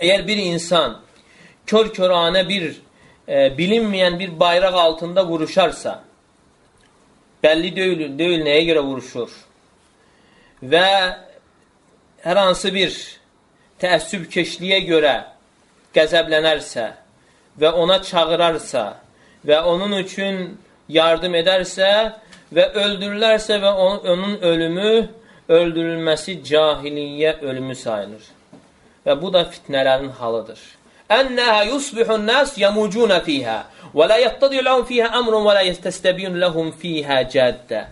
Eğer bir insan kör körane bir e, bilinmeyen bir bayrak altında vuruşarsa belli değil, değil neye göre vuruşur ve her hansı bir təəssüb keşliyə görə qəzəblənərsə və ona çağırarsa və onun üçün yardım edərsə və öldürülərsə və onun ölümü, öldürülməsi cahiliyyə ölümü sayılır. Və bu da fitnələrin halıdır. Ənəha yusbihun nas yamucuna fiha və la yattadi lahum fiha amrun və la yestəstəbiyun lahum fiha caddə.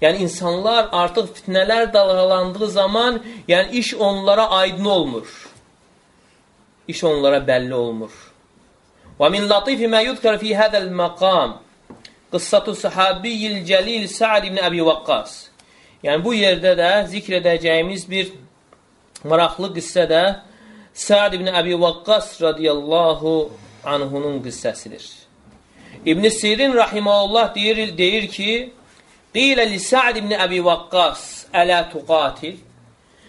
Yəni insanlar artıq fitnələr dalğalandığı zaman, yəni iş onlara aydın olmur. İş onlara bəlli olmur. Və min latifi mə yudkar fi hədəl məqam qıssatu sahabiyyil cəlil Sa'd ibn Əbi Vaqqas. Yəni bu yerdə də zikr edəcəyimiz bir maraqlı qissə də Sa'd ibn Əbi Vaqqas radiyallahu anhunun qissəsidir. İbn Sirin rahimehullah deyir, deyir ki, Qilə li Sa'd ibn Əbi Vaqqas ələ tuqatil.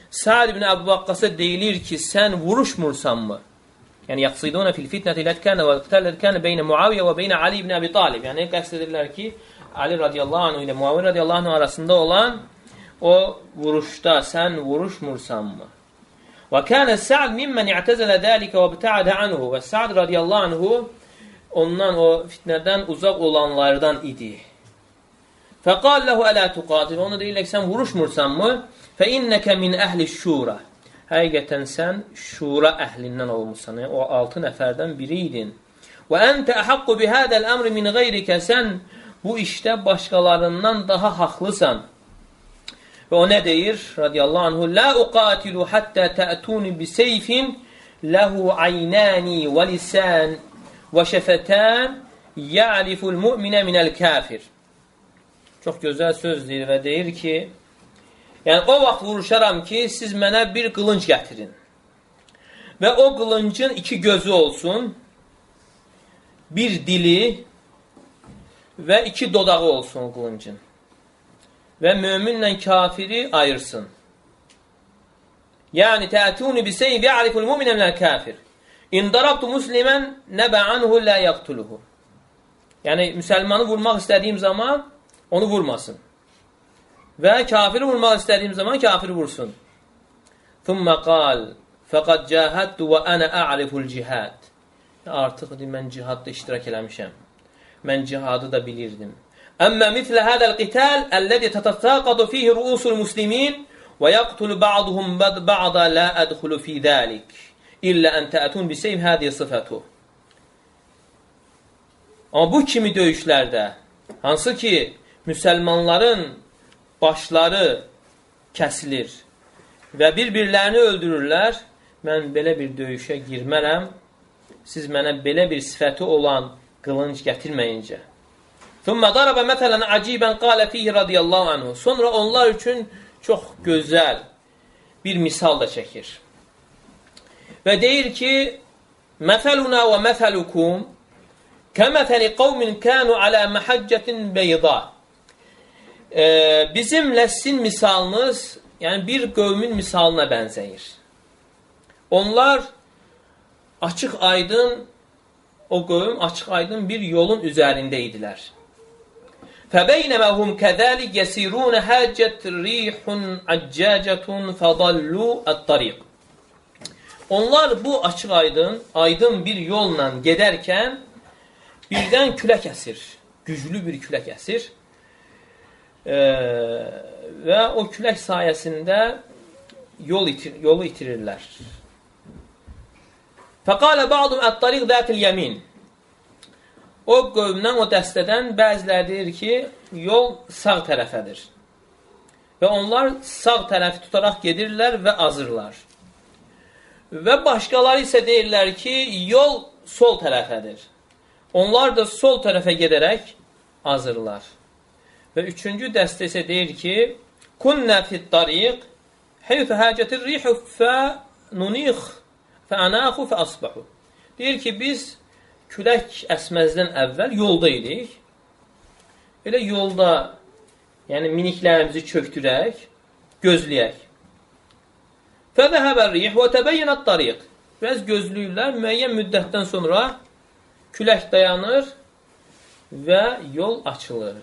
Sa'd ibn Əbi Vaqqasa deyilir ki, sən vuruşmursanmı? Yəni yaqsiduna fil fitnəti lətkənə və lətkənə beynə Muaviyə və beynə Ali ibn Əbi Talib. Yəni qəsd edirlər ki, Ali radiyallahu anh ilə Muaviyə radiyallahu anh arasında olan o vuruşda sən vuruşmursanmı? Və kənə Sa'd mimmən i'təzələ dəlikə və bitəadə anhu və Sa'd radiyallahu anhu ondan o fitnədən uzaq olanlardan idi. Fəqal ləhu ələ tuqatil. Ona deyirlər ki, sən vuruşmursanmı? Fə innəkə min əhli şura. Həqiqətən sən şura əhlindən olmuşsan. Yəni, o altı nəfərdən biri idin. Və əntə əhaqqu bihədəl əmri min qeyrikə. Sən bu işdə başqalarından daha haqlısan. Və o nə deyir? Radiyallahu anhu. Lə uqatilu həttə təətuni biseyfin ləhu aynani və lisən və şəfətən ya'riful mu'minə minəl kafir. Çox gözəl söz deyir və deyir ki, yəni o vaxt vuruşaram ki, siz mənə bir qılınc gətirin. Və o qılıncın iki gözü olsun, bir dili və iki dodağı olsun qılıncın. ve müminle kafiri ayırsın. Yani te'tûnü biseyb ya'riful mu'mine minel kafir. İn darabtu muslimen nebe anhu la yaktuluhu. Yani Müslümanı vurmak istediğim zaman onu vurmasın. Ve kafiri vurmak istediğim zaman kafiri vursun. Thumma kal fakat cahattu ve ana a'riful cihad. Artık ben cihadda iştirak eləmişəm. Mən cihadı da bilirdim. Əmmə mislə hədəl qital əlləzi tətasaqadu fihi ruusul muslimin və yaqtulu ba'duhum ba'da la adkhulu fi zalik illə ən tə'tun biseyf hadihi sıfatu. Amma bu kimi döyüşlərdə hansı ki müsəlmanların başları kəsilir və bir-birlərini öldürürlər, mən belə bir döyüşə girmərəm, siz mənə belə bir sifəti olan qılınc gətirməyincə. Thumma daraba məsələn acibən qalə fihi radiyallahu anhu. Sonra onlar üçün çox gözəl bir misal da çəkir. Və deyir ki, Məsəluna və məsəlukum kəməsəli qavmin kənu alə məhəccətin beyda e, bizimlə sizin misalınız, yəni bir qövmin misalına bənzəyir. Onlar açıq aydın, o qövm açıq aydın bir yolun üzərində idilər. فَبَيْنَمَهُمْ كَذَٰلِكَ يَسِيرُونَ هَاجَتْ رِيحٌ عَجَّاجَةٌ فَضَلُّوا الطَّرِيقِ Onlar bu açıq aydın, aydın bir yolla gedərkən birdən külək əsir. Güclü bir külək əsir e, və o külək sayəsində yol itir, yolu itirirlər. Fəqalə ba'dum ət-tariq zətil yəmin. O qövmdən, o dəstədən bəziləri deyir ki, yol sağ tərəfədir. Və onlar sağ tərəfi tutaraq gedirlər və azırlar. Və başqaları isə deyirlər ki, yol sol tərəfədir. Onlar da sol tərəfə gedərək azırlar. Və üçüncü dəstə isə deyir ki, Kunnə fit tariq heyfə həcətir rihu fə nunix fə anaxu fə asbahu. Deyir ki, biz külək əsməzdən əvvəl yolda idik. Elə yolda, yəni miniklərimizi çöktürək, gözləyək. Fədəhəbər rih və təbəyyənət tariq. biraz gözləyirlər. Müəyyən müddətdən sonra külək dayanır və yol açılır.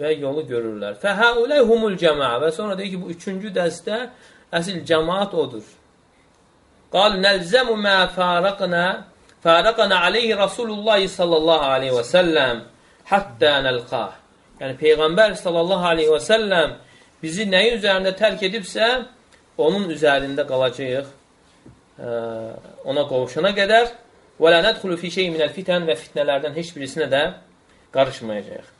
Və yolu görürlər. Fəhəuləy humul cəmaa və sonra deyir ki, bu üçüncü dəstə əsil cəmaat odur. Qal nəlzəmu mə fərəqnə fərəqnə aleyhi Rasulullah sallallahu aleyhi və səlləm həttə nəlqah. Yəni, Peyğəmbər sallallahu aleyhi və səlləm bizi nəyin üzərində tərk edibsə, onun üzərində qalacaq ona qovuşana qədər və lənədxulu fi şeyin minəl fitən və fitnələrdən heç birisinə də qarışmayacaq.